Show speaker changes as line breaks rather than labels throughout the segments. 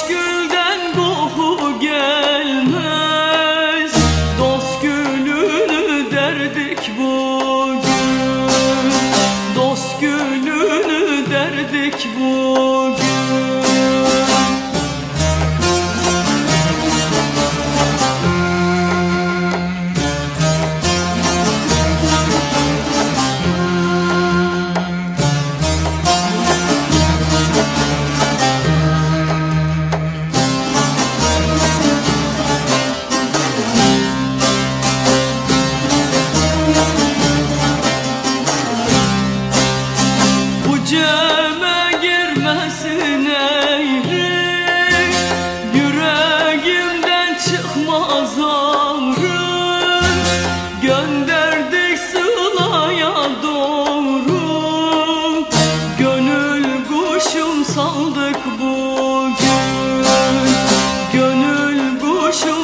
Solmuş gülden koku gelmez. Dost gülünü derdik bugün. Dost gülünü derdik bugün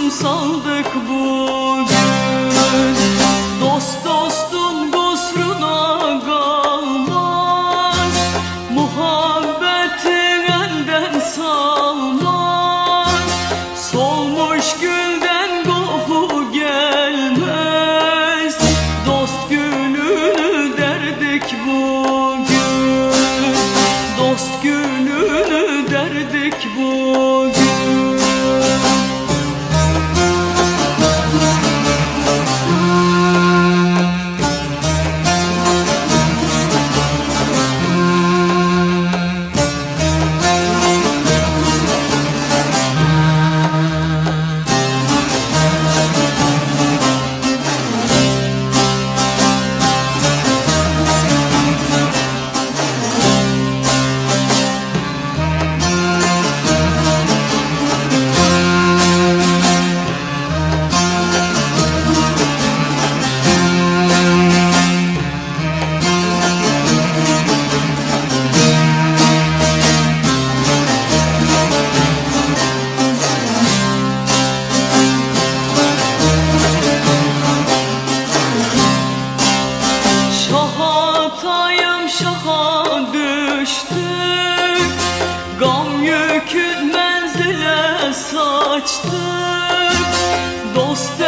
kuşum saldık bugün Dost dostum kusruna kalmaz. Muhabbetin elden salmaz. Solmuş gülden koku gelmez. Dost gülünü derdik bugün Dost gülünü derdik bugün şaha düştük. Gam yükün menzile saçtık. Dost